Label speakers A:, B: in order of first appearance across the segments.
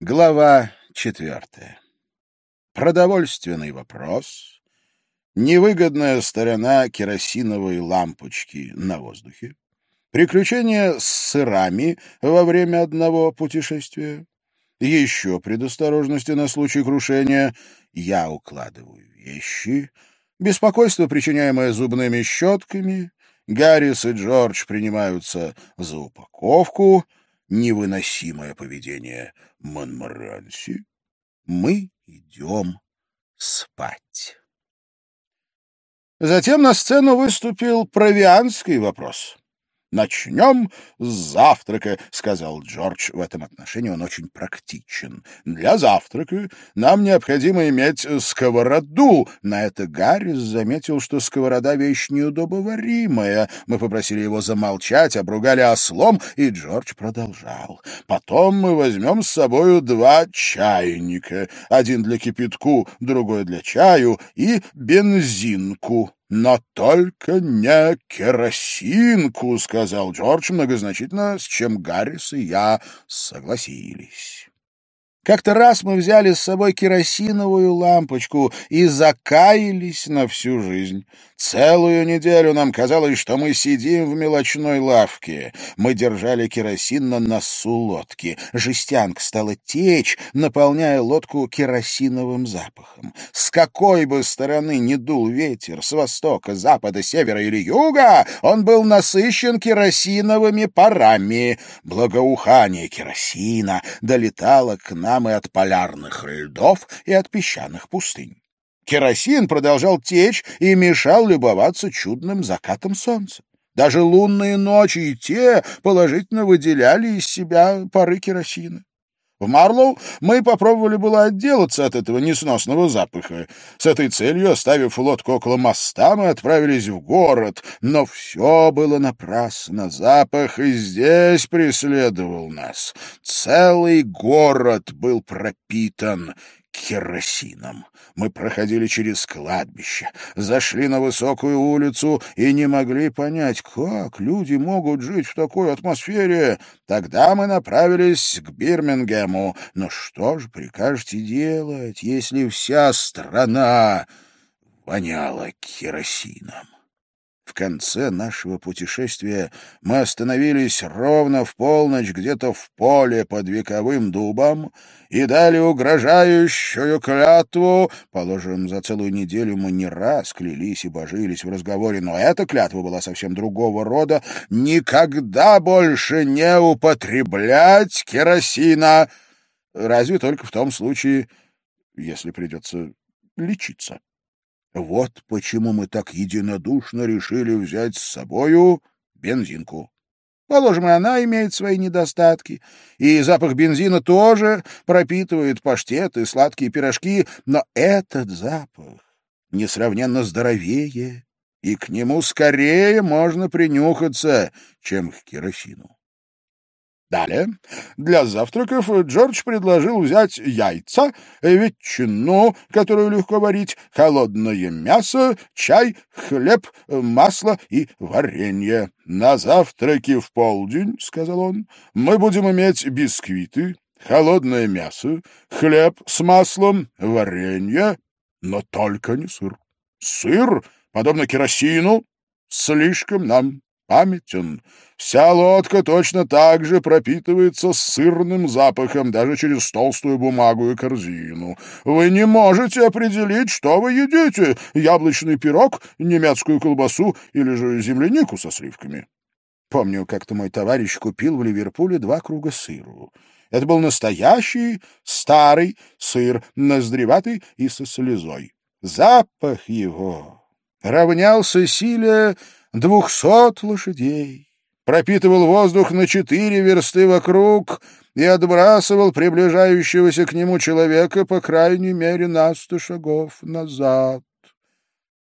A: Глава четвертая. Продовольственный вопрос. Невыгодная сторона керосиновой лампочки на воздухе. Приключения с сырами во время одного путешествия. Еще предосторожности на случай крушения. Я укладываю вещи. Беспокойство, причиняемое зубными щетками. Гаррис и Джордж принимаются за упаковку — невыносимое поведение Монморанси, мы идем спать. Затем на сцену выступил провианский вопрос. «Начнем с завтрака», — сказал Джордж. В этом отношении он очень практичен. «Для завтрака нам необходимо иметь сковороду». На это Гаррис заметил, что сковорода — вещь неудобоваримая. Мы попросили его замолчать, обругали ослом, и Джордж продолжал. «Потом мы возьмем с собою два чайника. Один для кипятку, другой для чаю, и бензинку». «Но только не керосинку», — сказал Джордж многозначительно, с чем Гаррис и я согласились. Как-то раз мы взяли с собой керосиновую лампочку и закаялись на всю жизнь. Целую неделю нам казалось, что мы сидим в мелочной лавке. Мы держали керосин на носу лодки. Жестянка стала течь, наполняя лодку керосиновым запахом. С какой бы стороны ни дул ветер, с востока, запада, севера или юга, он был насыщен керосиновыми парами. Благоухание керосина долетало к нам нам и от полярных льдов, и от песчаных пустынь. Керосин продолжал течь и мешал любоваться чудным закатом солнца. Даже лунные ночи и те положительно выделяли из себя пары керосина. В Марлоу мы попробовали было отделаться от этого несносного запаха. С этой целью, оставив лодку около моста, мы отправились в город, но все было напрасно. Запах и здесь преследовал нас. Целый город был пропитан керосином. Мы проходили через кладбище, зашли на высокую улицу и не могли понять, как люди могут жить в такой атмосфере. Тогда мы направились к Бирмингему. Но что же прикажете делать, если вся страна воняла керосином? В конце нашего путешествия мы остановились ровно в полночь где-то в поле под вековым дубом и дали угрожающую клятву. Положим, за целую неделю мы не раз клялись и божились в разговоре, но эта клятва была совсем другого рода. Никогда больше не употреблять керосина, разве только в том случае, если придется лечиться. Вот почему мы так единодушно решили взять с собою бензинку. Положим, и она имеет свои недостатки, и запах бензина тоже пропитывает паштет и сладкие пирожки, но этот запах несравненно здоровее, и к нему скорее можно принюхаться, чем к керосину. Далее, для завтраков Джордж предложил взять яйца, ветчину, которую легко варить, холодное мясо, чай, хлеб, масло и варенье. «На завтраки в полдень, — сказал он, — мы будем иметь бисквиты, холодное мясо, хлеб с маслом, варенье, но только не сыр. Сыр, подобно керосину, слишком нам памятен. Вся лодка точно так же пропитывается сырным запахом, даже через толстую бумагу и корзину. Вы не можете определить, что вы едите — яблочный пирог, немецкую колбасу или же землянику со сливками. Помню, как-то мой товарищ купил в Ливерпуле два круга сыру. Это был настоящий старый сыр, ноздреватый и со слезой. Запах его равнялся силе двухсот лошадей, пропитывал воздух на четыре версты вокруг и отбрасывал приближающегося к нему человека по крайней мере на сто шагов назад.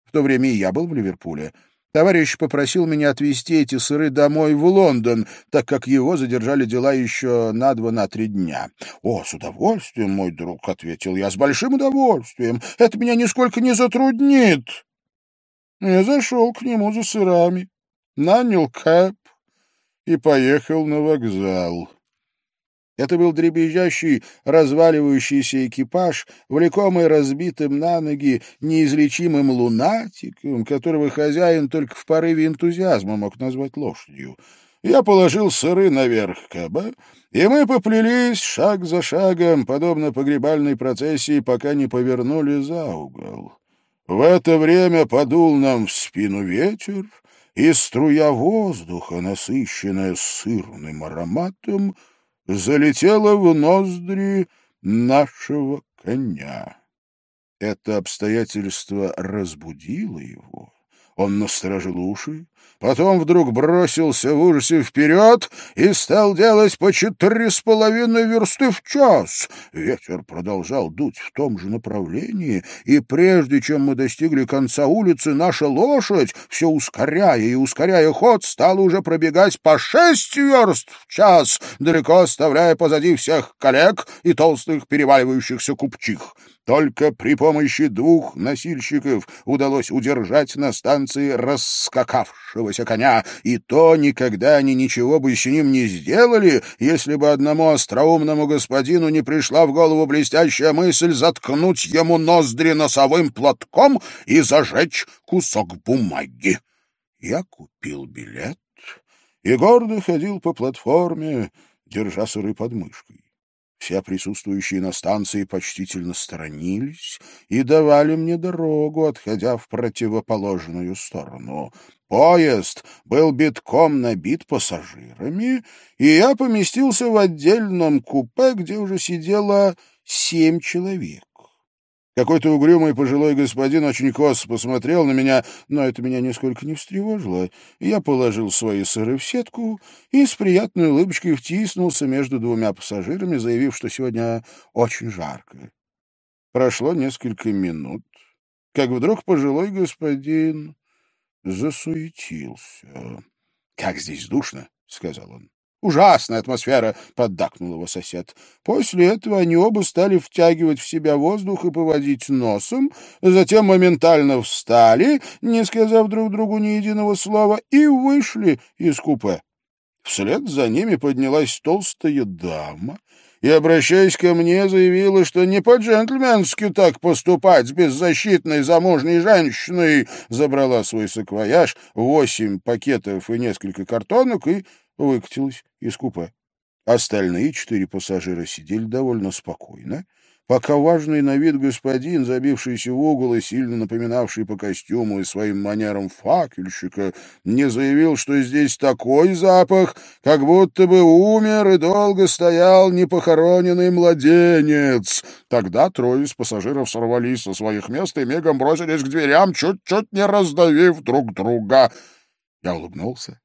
A: В то время и я был в Ливерпуле. Товарищ попросил меня отвезти эти сыры домой в Лондон, так как его задержали дела еще на два-на три дня. — О, с удовольствием, мой друг, — ответил я, — с большим удовольствием. Это меня нисколько не затруднит. Я зашел к нему за сырами, нанял кэп и поехал на вокзал. Это был дребезжащий, разваливающийся экипаж, влекомый разбитым на ноги неизлечимым лунатиком, которого хозяин только в порыве энтузиазма мог назвать лошадью. Я положил сыры наверх каба, и мы поплелись шаг за шагом, подобно погребальной процессии, пока не повернули за угол. В это время подул нам в спину ветер, и струя воздуха, насыщенная сырным ароматом, залетела в ноздри нашего коня. Это обстоятельство разбудило его. Он насторожил уши, потом вдруг бросился в ужасе вперед и стал делать по четыре с половиной версты в час. Ветер продолжал дуть в том же направлении, и прежде чем мы достигли конца улицы, наша лошадь, все ускоряя и ускоряя ход, стала уже пробегать по шесть верст в час, далеко оставляя позади всех коллег и толстых переваливающихся купчих. Только при помощи двух носильщиков удалось удержать на станции раскакавшегося коня, и то никогда они ничего бы с ним не сделали, если бы одному остроумному господину не пришла в голову блестящая мысль заткнуть ему ноздри носовым платком и зажечь кусок бумаги. Я купил билет и гордо ходил по платформе, держа сыры под мышкой. Все присутствующие на станции почтительно сторонились и давали мне дорогу, отходя в противоположную сторону. Поезд был битком набит пассажирами, и я поместился в отдельном купе, где уже сидело семь человек. Какой-то угрюмый пожилой господин очень косо посмотрел на меня, но это меня нисколько не встревожило. Я положил свои сыры в сетку и с приятной улыбочкой втиснулся между двумя пассажирами, заявив, что сегодня очень жарко. Прошло несколько минут, как вдруг пожилой господин засуетился. — Как здесь душно, — сказал он. Ужасная атмосфера, — поддакнул его сосед. После этого они оба стали втягивать в себя воздух и поводить носом, затем моментально встали, не сказав друг другу ни единого слова, и вышли из купе. Вслед за ними поднялась толстая дама и, обращаясь ко мне, заявила, что не по-джентльменски так поступать с беззащитной замужней женщиной, забрала свой саквояж, восемь пакетов и несколько картонок и выкатилась из купе. Остальные четыре пассажира сидели довольно спокойно, пока важный на вид господин, забившийся в угол и сильно напоминавший по костюму и своим манерам факельщика, не заявил, что здесь такой запах, как будто бы умер и долго стоял непохороненный младенец. Тогда трое из пассажиров сорвались со своих мест и мигом бросились к дверям, чуть-чуть не раздавив друг друга. Я улыбнулся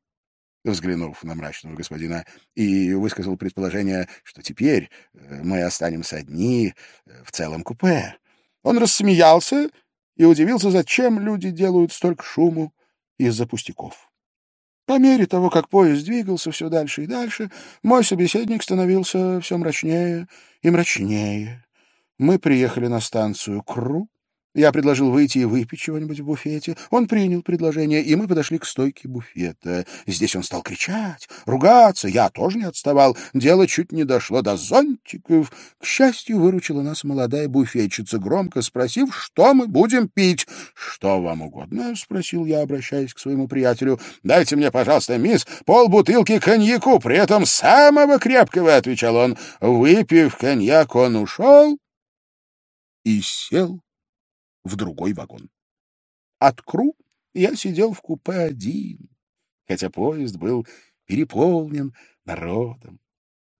A: взглянув на мрачного господина, и высказал предположение, что теперь э, мы останемся одни э, в целом купе. Он рассмеялся и удивился, зачем люди делают столько шуму из-за пустяков. По мере того, как поезд двигался все дальше и дальше, мой собеседник становился все мрачнее и мрачнее. Мы приехали на станцию Кру, я предложил выйти и выпить чего-нибудь в буфете. Он принял предложение, и мы подошли к стойке буфета. Здесь он стал кричать, ругаться. Я тоже не отставал. Дело чуть не дошло до зонтиков. К счастью, выручила нас молодая буфетчица, громко спросив, что мы будем пить. — Что вам угодно? — спросил я, обращаясь к своему приятелю. — Дайте мне, пожалуйста, мисс, полбутылки коньяку, при этом самого крепкого, — отвечал он. Выпив коньяк, он ушел и сел в другой вагон. От Кру я сидел в купе один, хотя поезд был переполнен народом.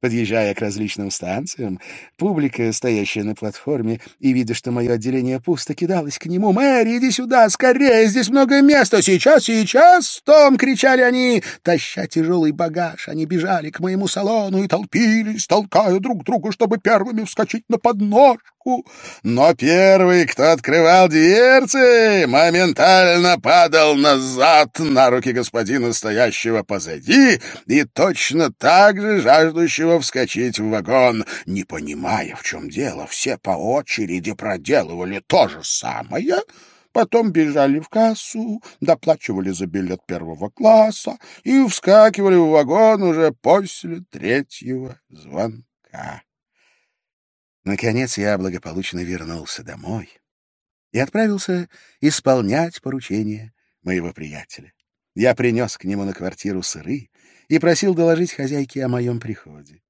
A: Подъезжая к различным станциям, публика, стоящая на платформе и видя, что мое отделение пусто, кидалась к нему. «Мэри, иди сюда, скорее, здесь много места! Сейчас, сейчас!» «Том!» — кричали они. Таща тяжелый багаж, они бежали к моему салону и толпились, толкая друг друга, чтобы первыми вскочить на подножку. Но первый, кто открывал дверцы, моментально падал назад на руки господина, стоящего позади, и точно так же жаждущего нечего вскочить в вагон. Не понимая, в чем дело, все по очереди проделывали то же самое, потом бежали в кассу, доплачивали за билет первого класса и вскакивали в вагон уже после третьего звонка. Наконец я благополучно вернулся домой и отправился исполнять поручение моего приятеля. Я принес к нему на квартиру сыры и просил доложить хозяйке о моем приходе.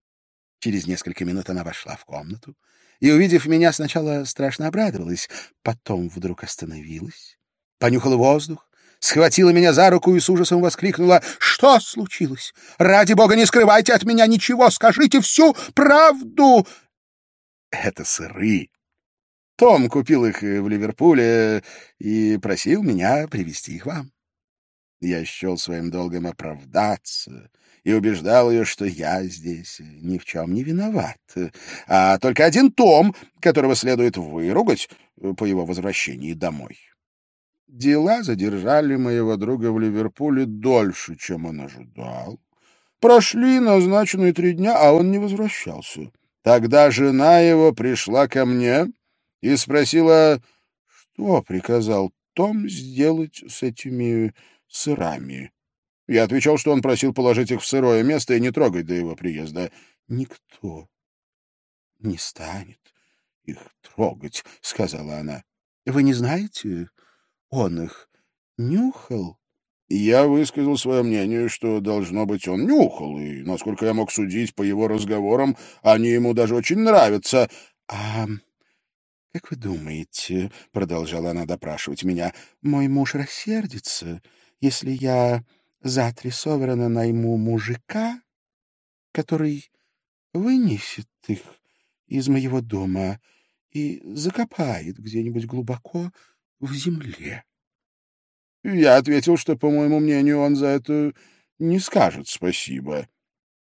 A: Через несколько минут она вошла в комнату и, увидев меня, сначала страшно обрадовалась, потом вдруг остановилась, понюхала воздух, схватила меня за руку и с ужасом воскликнула «Что случилось? Ради бога, не скрывайте от меня ничего, скажите всю правду!» «Это сыры», том купил их э, в Ливерпуле и просил меня привезти их вам. Я счел своим долгом оправдаться и убеждал ее, что я здесь ни в чем не виноват, а только один Том, которого следует выругать э, по его возвращении домой. Дела задержали моего друга в Ливерпуле дольше, чем он ожидал. Прошли назначенные три дня, а он не возвращался. Тогда жена его пришла ко мне и спросила, что приказал Том сделать с этими сырами. Я отвечал, что он просил положить их в сырое место и не трогать до его приезда. «Никто не станет их трогать», — сказала она. «Вы не знаете, он их нюхал?» Я высказал свое мнение, что, должно быть, он нюхал, и, насколько я мог судить по его разговорам, они ему даже очень нравятся. — А «Как вы думаете, — продолжала она допрашивать меня, — мой муж рассердится, если я завтра Соверена найму мужика, который вынесет их из моего дома и закопает где-нибудь глубоко в земле?» Я ответил, что, по моему мнению, он за это не скажет спасибо.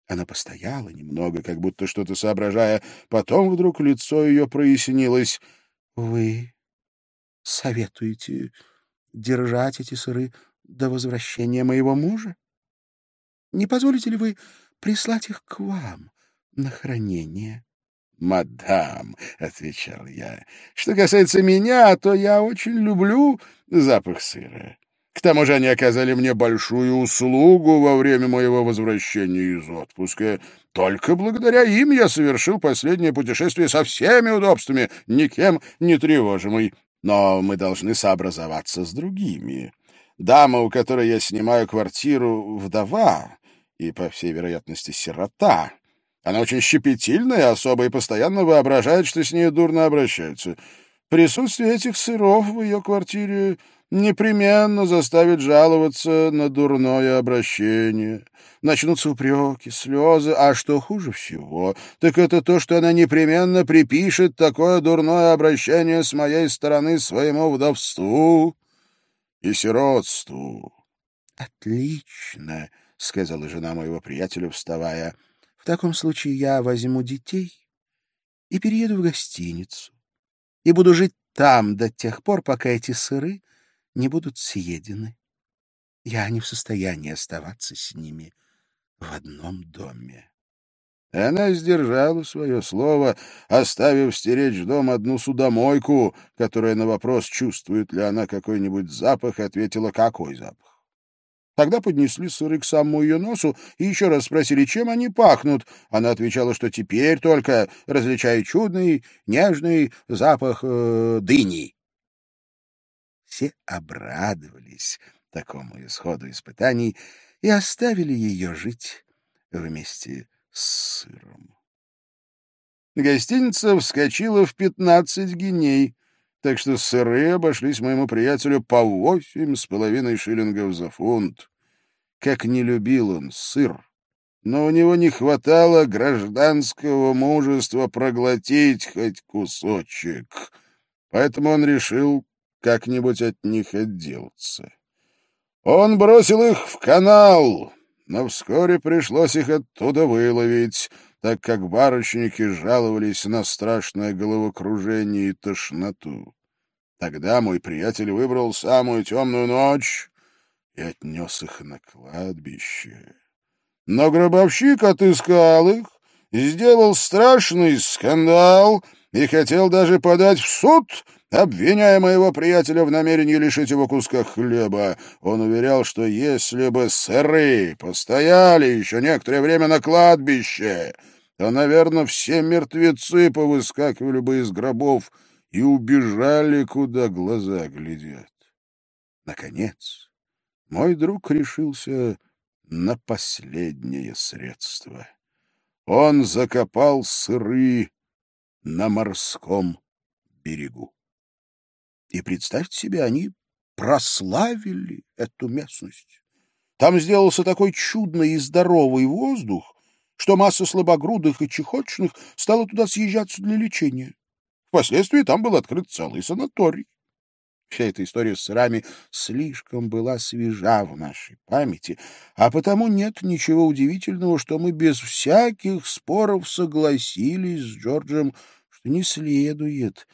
A: Она постояла немного, как будто что-то соображая. Потом вдруг лицо ее прояснилось. — Вы советуете держать эти сыры до возвращения моего мужа? Не позволите ли вы прислать их к вам на хранение? — Мадам, — отвечал я, — что касается меня, то я очень люблю запах сыра. К тому же они оказали мне большую услугу во время моего возвращения из отпуска. Только благодаря им я совершил последнее путешествие со всеми удобствами, никем не тревожимый. Но мы должны сообразоваться с другими. Дама, у которой я снимаю квартиру, вдова и, по всей вероятности, сирота. Она очень щепетильная особа и постоянно воображает, что с ней дурно обращаются. Присутствие этих сыров в ее квартире непременно заставит жаловаться на дурное обращение. Начнутся упреки, слезы, а что хуже всего, так это то, что она непременно припишет такое дурное обращение с моей стороны своему вдовству и сиротству. — Отлично, — сказала жена моего приятеля, вставая. — В таком случае я возьму детей и перееду в гостиницу и буду жить там до тех пор, пока эти сыры не будут съедены. Я не в состоянии оставаться с ними в одном доме. Она сдержала свое слово, оставив стеречь дом одну судомойку, которая на вопрос, чувствует ли она какой-нибудь запах, ответила, какой запах. Тогда поднесли сыры к самому ее носу и еще раз спросили, чем они пахнут. Она отвечала, что теперь только различает чудный, нежный запах э, дыни. Все обрадовались такому исходу испытаний и оставили ее жить вместе с сыром. Гостиница вскочила в пятнадцать геней, так что сыры обошлись моему приятелю по восемь с половиной шиллингов за фунт. Как не любил он сыр, но у него не хватало гражданского мужества проглотить хоть кусочек, поэтому он решил как-нибудь от них отделаться. Он бросил их в канал, но вскоре пришлось их оттуда выловить, так как барочники жаловались на страшное головокружение и тошноту. Тогда мой приятель выбрал самую темную ночь и отнес их на кладбище. Но гробовщик отыскал их, сделал страшный скандал и хотел даже подать в суд — обвиняя моего приятеля в намерении лишить его куска хлеба. Он уверял, что если бы сыры постояли еще некоторое время на кладбище, то, наверное, все мертвецы повыскакивали бы из гробов и убежали, куда глаза глядят. Наконец, мой друг решился на последнее средство. Он закопал сыры на морском берегу. И представьте себе, они прославили эту местность. Там сделался такой чудный и здоровый воздух, что масса слабогрудых и чехоточных стала туда съезжаться для лечения. Впоследствии там был открыт целый санаторий. Вся эта история с сырами слишком была свежа в нашей памяти, а потому нет ничего удивительного, что мы без всяких споров согласились с Джорджем, что не следует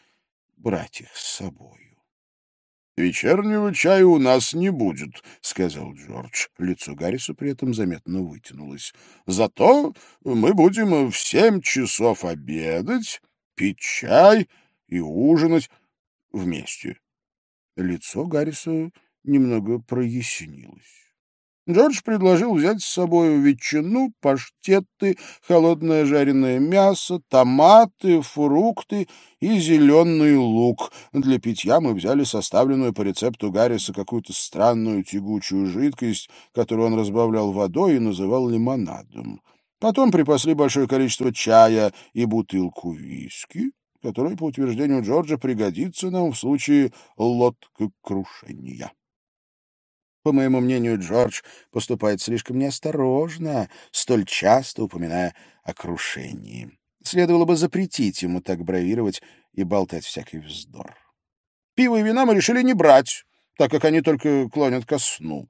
A: брать их с собою. «Вечернего чая у нас не будет», — сказал Джордж. Лицо Гарриса при этом заметно вытянулось. «Зато мы будем в семь часов обедать, пить чай и ужинать вместе». Лицо Гарриса немного прояснилось. Джордж предложил взять с собой ветчину, паштеты, холодное жареное мясо, томаты, фрукты и зеленый лук. Для питья мы взяли составленную по рецепту Гарриса какую-то странную тягучую жидкость, которую он разбавлял водой и называл лимонадом. Потом припасли большое количество чая и бутылку виски, которая, по утверждению Джорджа, пригодится нам в случае лодкокрушения. По моему мнению, Джордж поступает слишком неосторожно, столь часто упоминая о крушении. Следовало бы запретить ему так бравировать и болтать всякий вздор. Пиво и вина мы решили не брать, так как они только клонят ко сну.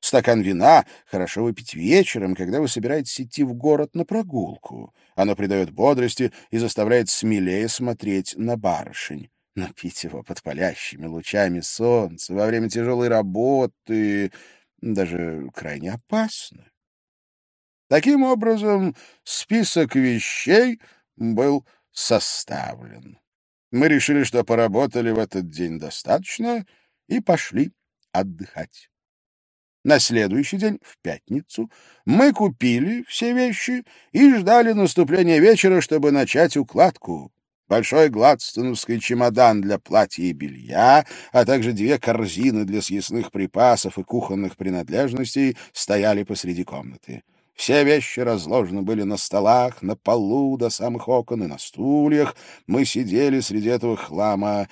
A: Стакан вина хорошо выпить вечером, когда вы собираетесь идти в город на прогулку. Оно придает бодрости и заставляет смелее смотреть на барышень но пить его под палящими лучами солнца во время тяжелой работы даже крайне опасно. Таким образом, список вещей был составлен. Мы решили, что поработали в этот день достаточно, и пошли отдыхать. На следующий день, в пятницу, мы купили все вещи и ждали наступления вечера, чтобы начать укладку большой гладстоновский чемодан для платья и белья, а также две корзины для съестных припасов и кухонных принадлежностей стояли посреди комнаты. Все вещи разложены были на столах, на полу, до самых окон и на стульях. Мы сидели среди этого хлама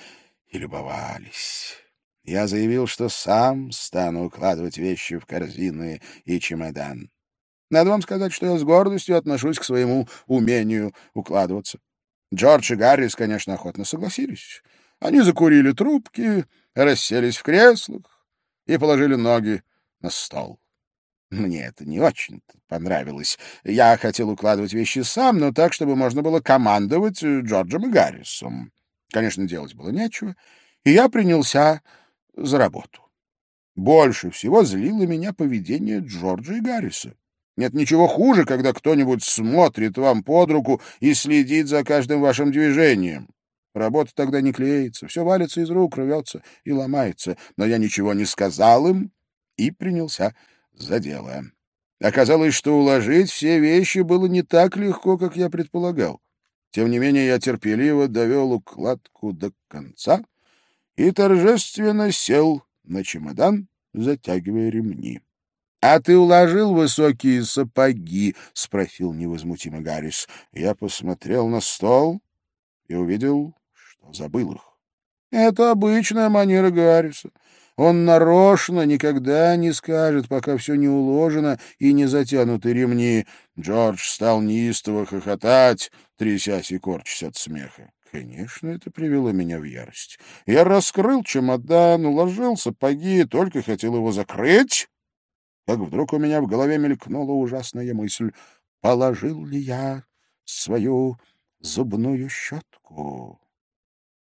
A: и любовались. Я заявил, что сам стану укладывать вещи в корзины и чемодан. Надо вам сказать, что я с гордостью отношусь к своему умению укладываться. Джордж и Гаррис, конечно, охотно согласились. Они закурили трубки, расселись в креслах и положили ноги на стол. Мне это не очень понравилось. Я хотел укладывать вещи сам, но так, чтобы можно было командовать Джорджем и Гаррисом. Конечно, делать было нечего, и я принялся за работу. Больше всего злило меня поведение Джорджа и Гарриса. Нет ничего хуже, когда кто-нибудь смотрит вам под руку и следит за каждым вашим движением. Работа тогда не клеится, все валится из рук, рвется и ломается. Но я ничего не сказал им и принялся за дело. Оказалось, что уложить все вещи было не так легко, как я предполагал. Тем не менее, я терпеливо довел укладку до конца и торжественно сел на чемодан, затягивая ремни. «А ты уложил высокие сапоги?» — спросил невозмутимый Гаррис. Я посмотрел на стол и увидел, что забыл их. Это обычная манера Гарриса. Он нарочно никогда не скажет, пока все не уложено и не затянуты ремни. Джордж стал неистово хохотать, трясясь и корчась от смеха. Конечно, это привело меня в ярость. Я раскрыл чемодан, уложил сапоги, только хотел его закрыть, как вдруг у меня в голове мелькнула ужасная мысль, положил ли я свою зубную щетку.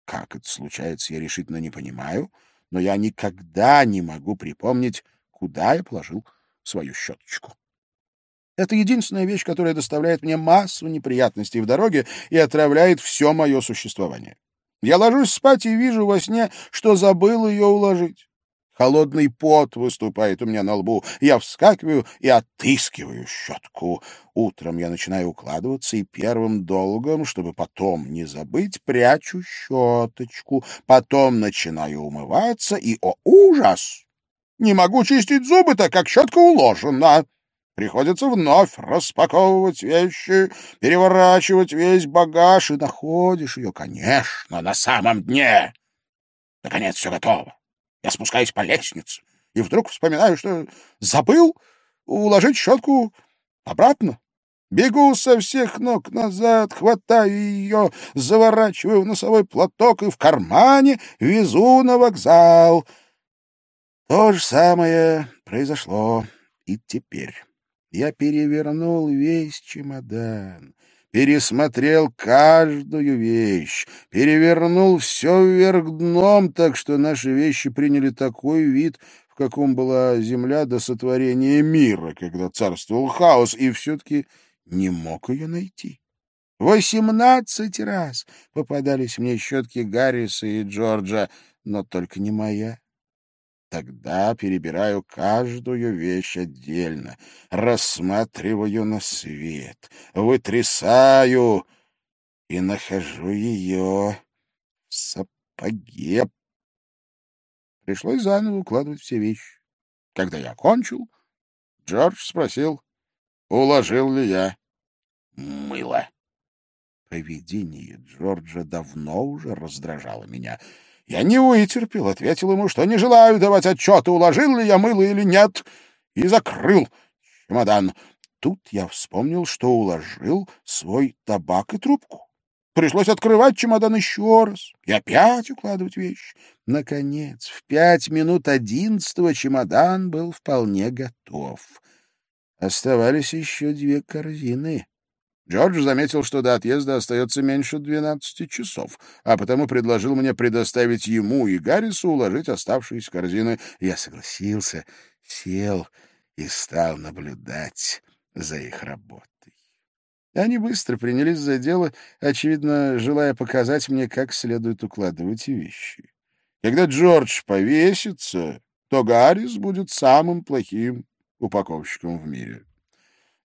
A: Как это случается, я решительно не понимаю, но я никогда не могу припомнить, куда я положил свою щеточку. Это единственная вещь, которая доставляет мне массу неприятностей в дороге и отравляет все мое существование. Я ложусь спать и вижу во сне, что забыл ее уложить. Холодный пот выступает у меня на лбу. Я вскакиваю и отыскиваю щетку. Утром я начинаю укладываться, и первым долгом, чтобы потом не забыть, прячу щеточку. Потом начинаю умываться, и, о ужас! Не могу чистить зубы, так как щетка уложена. Приходится вновь распаковывать вещи, переворачивать весь багаж, и находишь ее, конечно, на самом дне. Наконец все готово. Я спускаюсь по лестнице и вдруг вспоминаю, что забыл уложить щетку обратно. Бегу со всех ног назад, хватаю ее, заворачиваю в носовой платок и в кармане везу на вокзал. То же самое произошло и теперь. Я перевернул весь чемодан, пересмотрел каждую вещь, перевернул все вверх дном, так что наши вещи приняли такой вид, в каком была земля до сотворения мира, когда царствовал хаос, и все-таки не мог ее найти. Восемнадцать раз попадались мне щетки Гарриса и Джорджа, но только не моя. Тогда перебираю каждую вещь отдельно, рассматриваю на свет, вытрясаю и нахожу ее в сапоге. Пришлось заново укладывать все вещи. Когда я кончил, Джордж спросил, уложил ли я мыло. Поведение Джорджа давно уже раздражало меня — я не вытерпел, ответил ему, что не желаю давать отчета, уложил ли я мыло или нет, и закрыл чемодан. Тут я вспомнил, что уложил свой табак и трубку. Пришлось открывать чемодан еще раз и опять укладывать вещи. Наконец, в пять минут одиннадцатого чемодан был вполне готов. Оставались еще две корзины. Джордж заметил, что до отъезда остается меньше двенадцати часов, а потому предложил мне предоставить ему и Гаррису уложить оставшиеся корзины. Я согласился, сел и стал наблюдать за их работой. Они быстро принялись за дело, очевидно, желая показать мне, как следует укладывать вещи. Когда Джордж повесится, то Гаррис будет самым плохим упаковщиком в мире.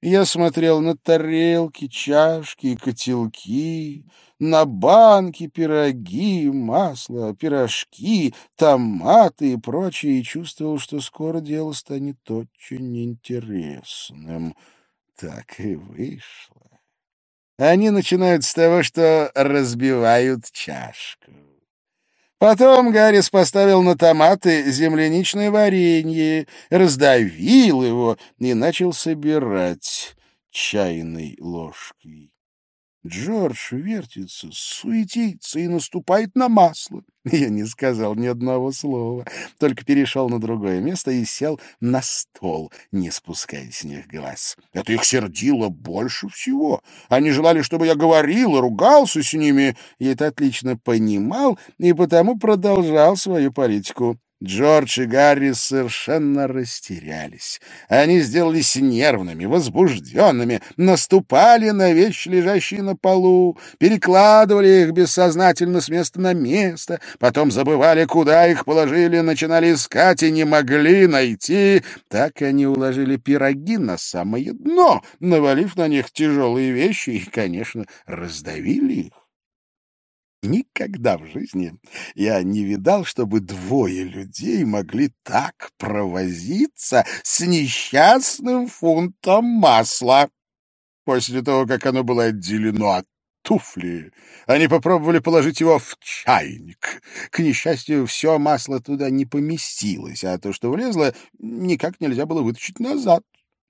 A: Я смотрел на тарелки, чашки и котелки, на банки, пироги, масло, пирожки, томаты и прочее, и чувствовал, что скоро дело станет очень интересным. Так и вышло. Они начинают с того, что разбивают чашку. Потом Гаррис поставил на томаты земляничное варенье, раздавил его и начал собирать чайной ложкой. Джордж вертится, суетится и наступает на масло. Я не сказал ни одного слова, только перешел на другое место и сел на стол, не спуская с них глаз. Это их сердило больше всего. Они желали, чтобы я говорил и ругался с ними. Я это отлично понимал и потому продолжал свою политику. Джордж и Гарри совершенно растерялись. Они сделались нервными, возбужденными, наступали на вещи, лежащие на полу, перекладывали их бессознательно с места на место, потом забывали, куда их положили, начинали искать и не могли найти. Так они уложили пироги на самое дно, навалив на них тяжелые вещи и, конечно, раздавили их. Никогда в жизни я не видал, чтобы двое людей могли так провозиться с несчастным фунтом масла. После того, как оно было отделено от туфли, они попробовали положить его в чайник. К несчастью, все масло туда не поместилось, а то, что влезло, никак нельзя было вытащить назад.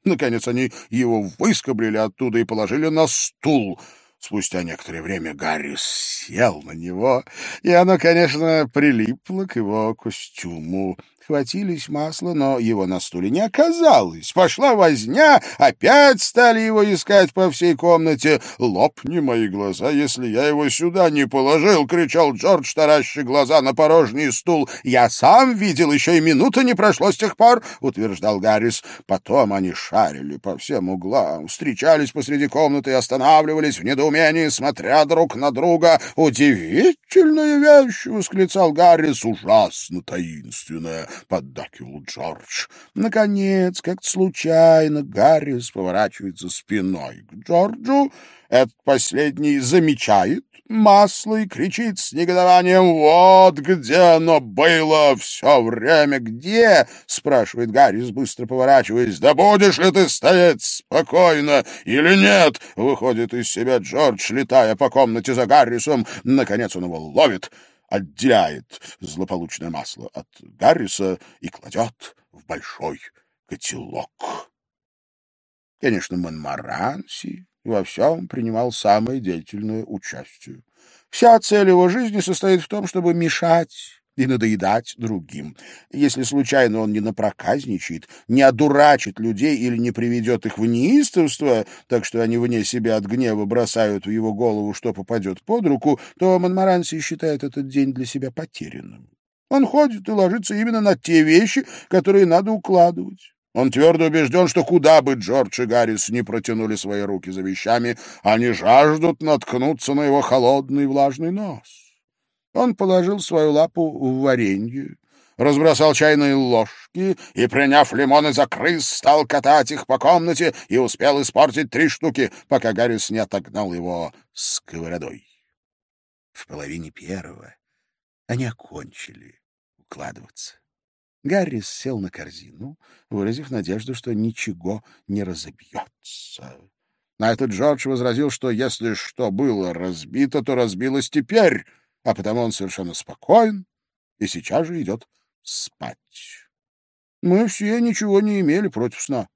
A: Наконец они его выскоблили оттуда и положили на стул — Спустя некоторое время Гарри сел на него, и оно, конечно, прилипло к его костюму. Хватились масла, но его на стуле не оказалось. Пошла возня, опять стали его искать по всей комнате. «Лопни мои глаза, если я его сюда не положил!» — кричал Джордж, таращи глаза на порожний стул. «Я сам видел, еще и минуты не прошло с тех пор!» — утверждал Гаррис. Потом они шарили по всем углам, встречались посреди комнаты и останавливались в недоумении, смотря друг на друга. «Удивительная вещь!» — восклицал Гаррис. «Ужасно таинственная!» — поддакивал Джордж. Наконец, как-то случайно, Гаррис поворачивается спиной к Джорджу. Этот последний замечает масло и кричит с негодованием «Вот где оно было все время! Где?» — спрашивает Гаррис, быстро поворачиваясь. «Да будешь ли ты стоять спокойно или нет?» — выходит из себя Джордж, летая по комнате за Гаррисом. Наконец он его ловит, отделяет злополучное масло от Гарриса и кладет в большой котелок. Конечно, Монмаранси во всем принимал самое деятельное участие. Вся цель его жизни состоит в том, чтобы мешать и надоедать другим. Если случайно он не напроказничает, не одурачит людей или не приведет их в неистовство, так что они вне себя от гнева бросают в его голову, что попадет под руку, то Монмаранси считает этот день для себя потерянным. Он ходит и ложится именно на те вещи, которые надо укладывать. Он твердо убежден, что куда бы Джордж и Гаррис не протянули свои руки за вещами, они жаждут наткнуться на его холодный влажный нос. Он положил свою лапу в варенье, разбросал чайные ложки и, приняв лимоны за крыс, стал катать их по комнате и успел испортить три штуки, пока Гаррис не отогнал его сковородой. В половине первого они окончили укладываться. Гаррис сел на корзину, выразив надежду, что ничего не разобьется. На это Джордж возразил, что если что было разбито, то разбилось теперь, а потому он совершенно спокоен и сейчас же идет спать. Мы все ничего не имели против сна.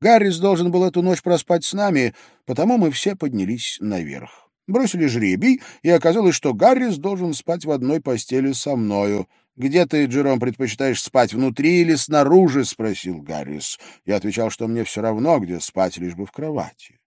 A: Гаррис должен был эту ночь проспать с нами, потому мы все поднялись наверх. Бросили жребий, и оказалось, что Гаррис должен спать в одной постели со мною. «Где ты, Джером, предпочитаешь спать, внутри или снаружи?» — спросил Гаррис. Я отвечал, что мне все равно, где спать, лишь бы в кровати.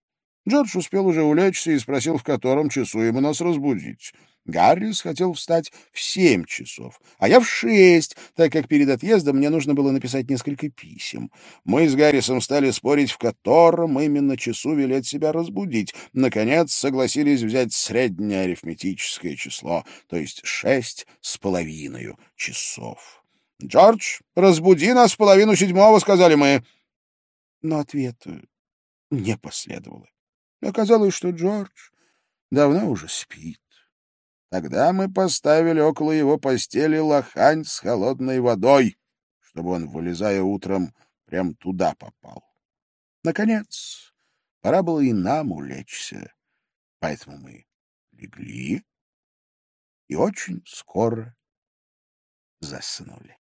A: Джордж успел уже улечься и спросил, в котором часу ему нас разбудить. Гаррис хотел встать в семь часов, а я в шесть, так как перед отъездом мне нужно было написать несколько писем. Мы с Гаррисом стали спорить, в котором именно часу велеть себя разбудить. Наконец согласились взять среднее арифметическое число, то есть шесть с половиной часов. «Джордж, разбуди нас в половину седьмого», — сказали мы. Но ответа не последовало. Оказалось, что Джордж давно уже спит. Тогда мы поставили около его постели лохань с холодной водой, чтобы он, вылезая утром, прям туда попал. Наконец, пора было и нам улечься, поэтому мы легли и очень скоро заснули.